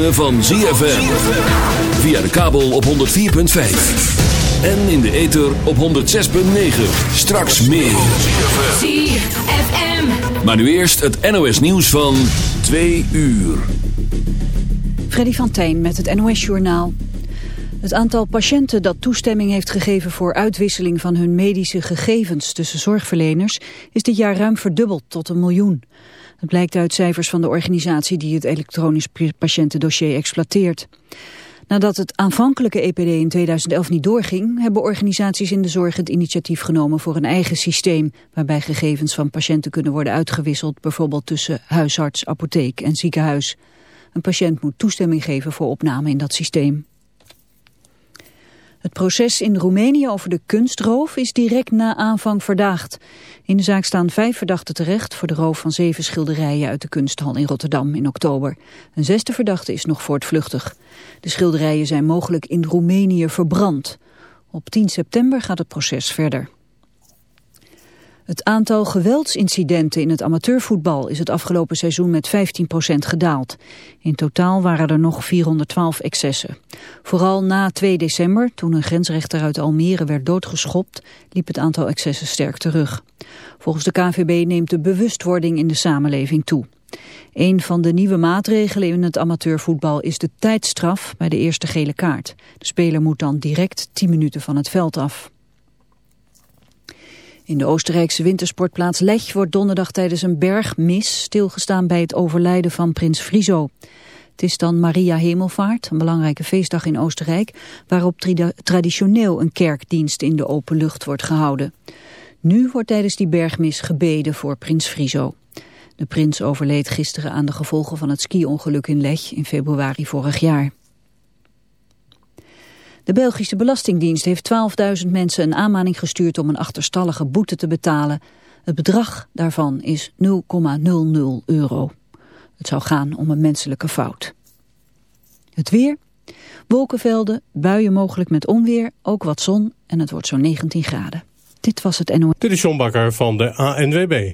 ritme van ZFM. Via de kabel op 104.5. En in de ether op 106.9. Straks meer. ZFM. Maar nu eerst het NOS nieuws van 2 uur. Freddy van Tijn met het NOS-journaal. Het aantal patiënten dat toestemming heeft gegeven voor uitwisseling van hun medische gegevens tussen zorgverleners is dit jaar ruim verdubbeld tot een miljoen. Het blijkt uit cijfers van de organisatie die het elektronisch patiëntendossier exploiteert. Nadat het aanvankelijke EPD in 2011 niet doorging, hebben organisaties in de zorg het initiatief genomen voor een eigen systeem, waarbij gegevens van patiënten kunnen worden uitgewisseld, bijvoorbeeld tussen huisarts, apotheek en ziekenhuis. Een patiënt moet toestemming geven voor opname in dat systeem. Het proces in Roemenië over de kunstroof is direct na aanvang verdaagd. In de zaak staan vijf verdachten terecht voor de roof van zeven schilderijen uit de kunsthal in Rotterdam in oktober. Een zesde verdachte is nog voortvluchtig. De schilderijen zijn mogelijk in Roemenië verbrand. Op 10 september gaat het proces verder. Het aantal geweldsincidenten in het amateurvoetbal is het afgelopen seizoen met 15% gedaald. In totaal waren er nog 412 excessen. Vooral na 2 december, toen een grensrechter uit Almere werd doodgeschopt, liep het aantal excessen sterk terug. Volgens de KVB neemt de bewustwording in de samenleving toe. Een van de nieuwe maatregelen in het amateurvoetbal is de tijdstraf bij de eerste gele kaart. De speler moet dan direct 10 minuten van het veld af. In de Oostenrijkse wintersportplaats Lech wordt donderdag tijdens een bergmis stilgestaan bij het overlijden van prins Friso. Het is dan Maria Hemelvaart, een belangrijke feestdag in Oostenrijk, waarop traditioneel een kerkdienst in de open lucht wordt gehouden. Nu wordt tijdens die bergmis gebeden voor prins Friso. De prins overleed gisteren aan de gevolgen van het ski-ongeluk in Lech in februari vorig jaar. De Belgische Belastingdienst heeft 12.000 mensen een aanmaning gestuurd om een achterstallige boete te betalen. Het bedrag daarvan is 0,00 euro. Het zou gaan om een menselijke fout. Het weer, wolkenvelden, buien mogelijk met onweer, ook wat zon en het wordt zo'n 19 graden. Dit was het NOS. Dit is John Bakker van de ANWB.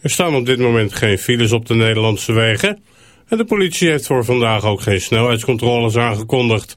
Er staan op dit moment geen files op de Nederlandse wegen. En de politie heeft voor vandaag ook geen snelheidscontroles aangekondigd.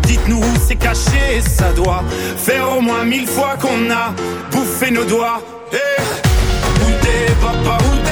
Dites-nous où c'est caché, ça doit Faire au moins mille fois qu'on a bouffé nos doigts. Eh Où t'es papa, où t'es?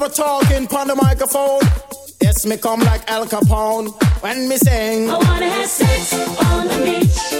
King talking on the microphone. Yes, me come like Al Capone when me sing. I wanna have sex on the beach.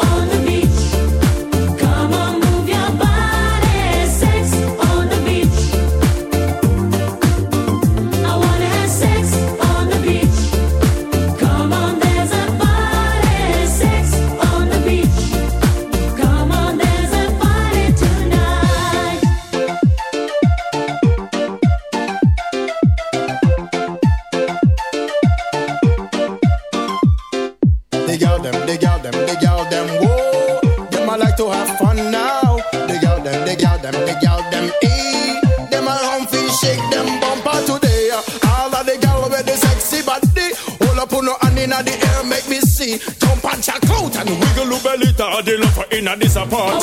inna this apart.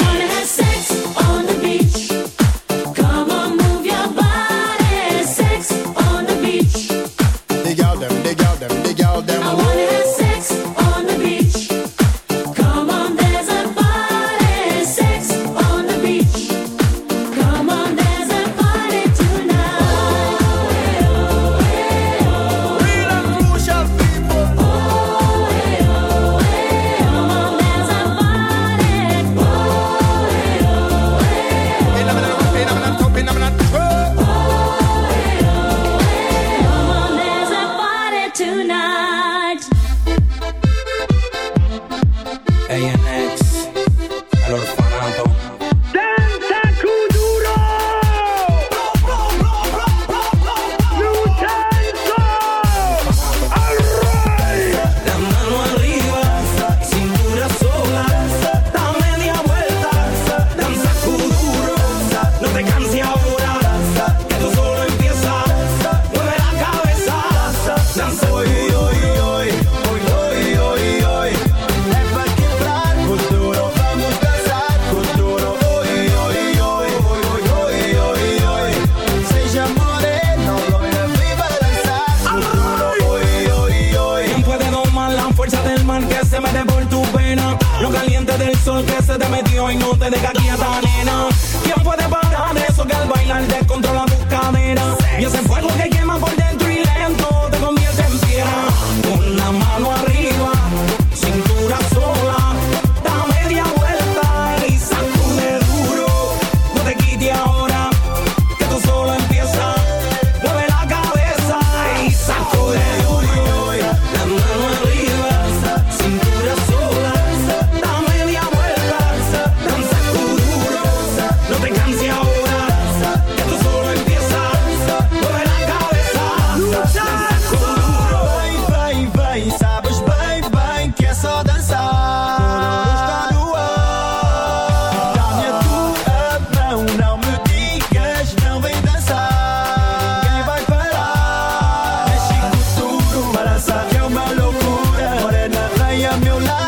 ao meu lado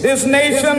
This nation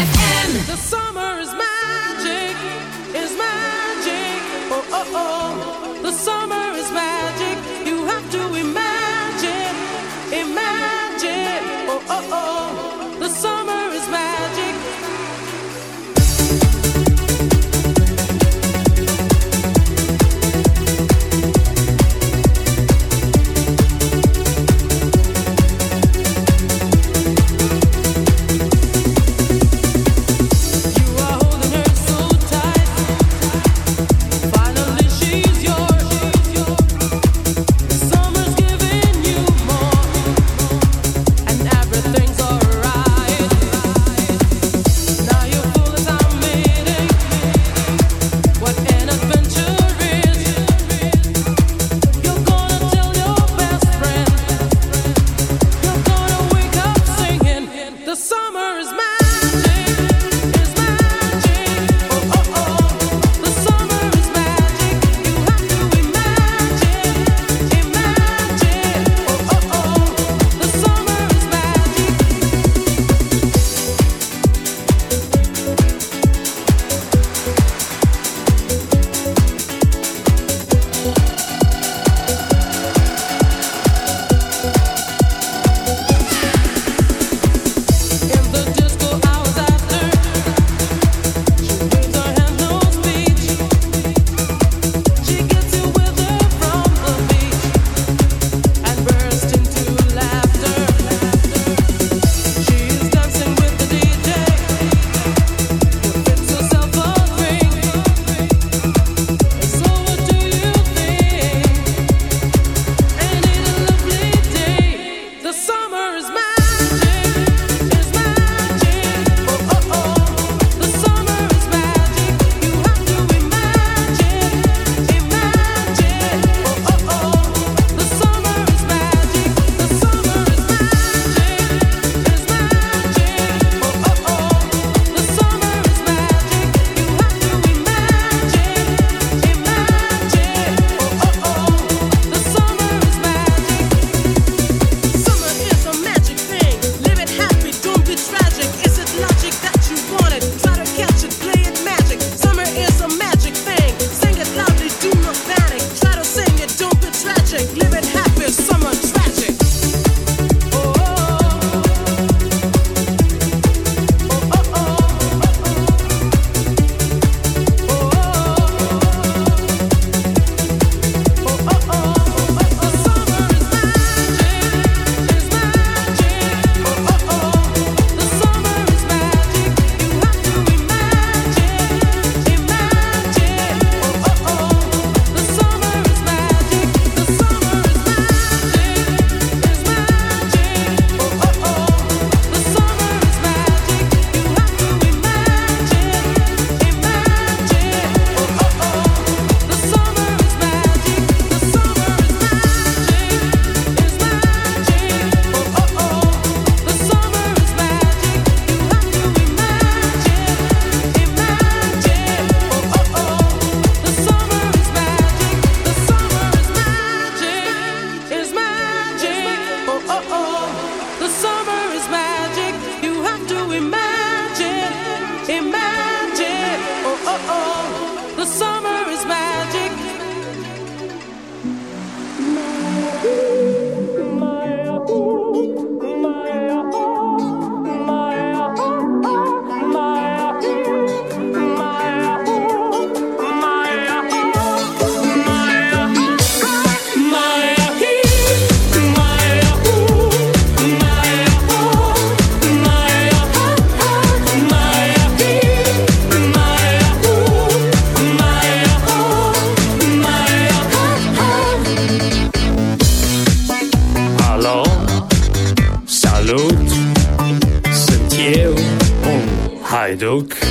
Okay.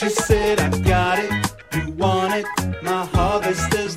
She said, I got it, you want it, my harvest is.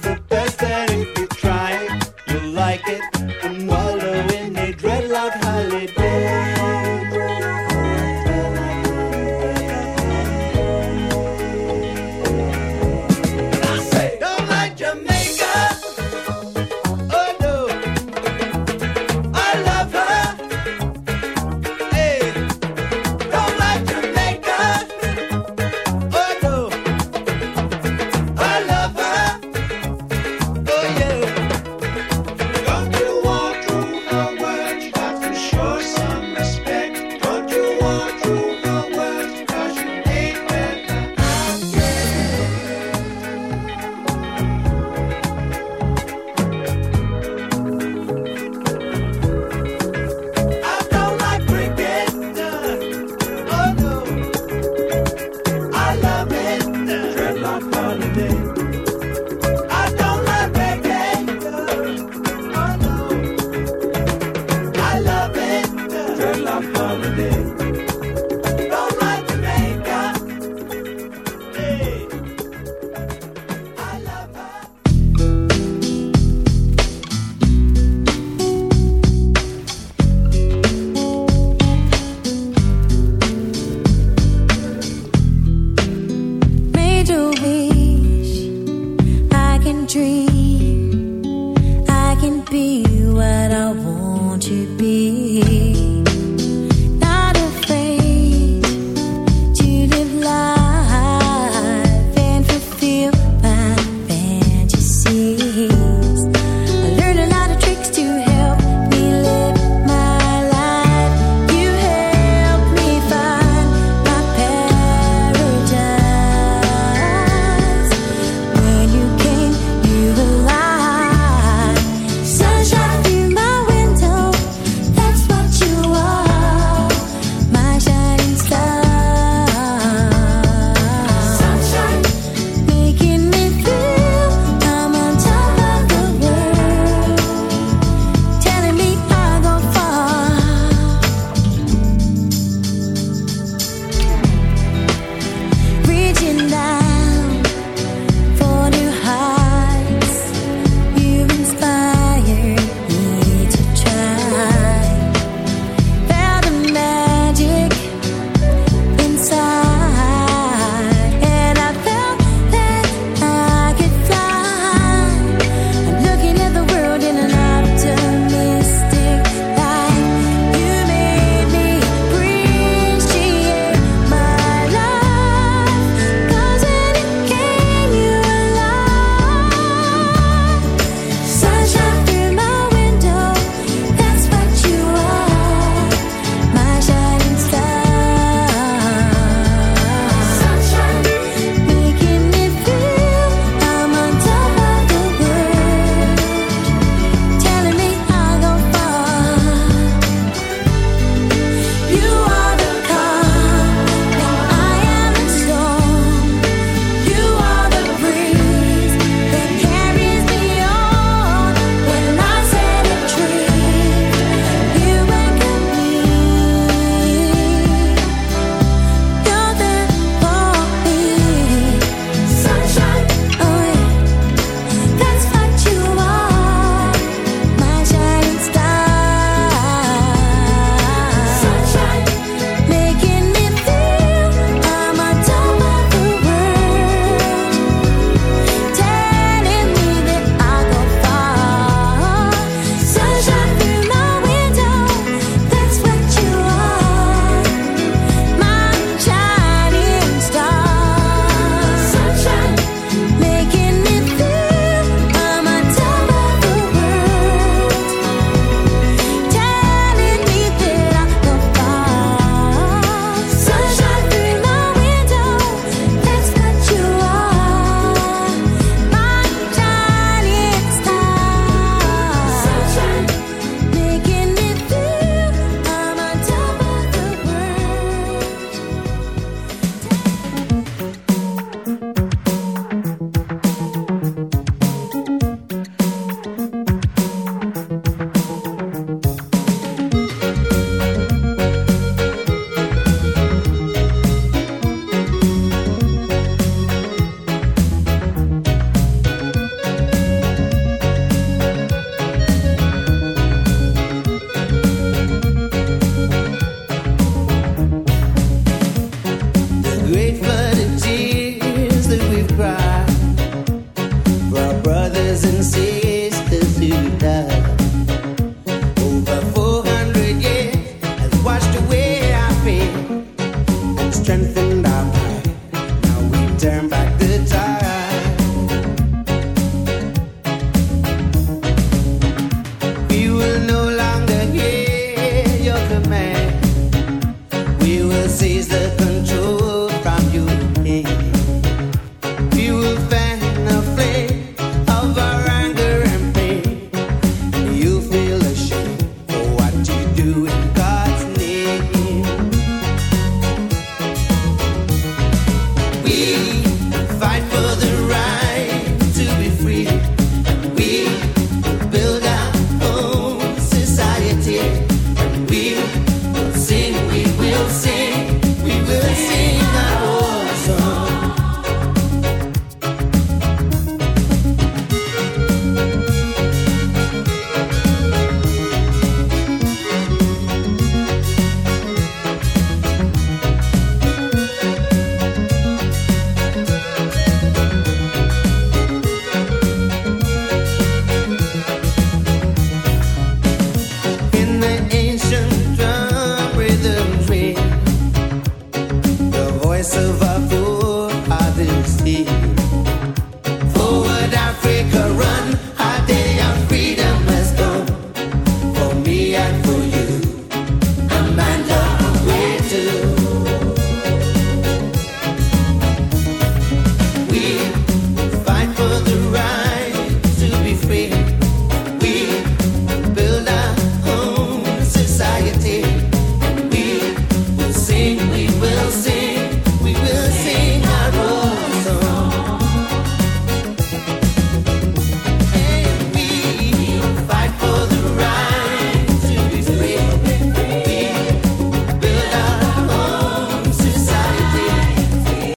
will know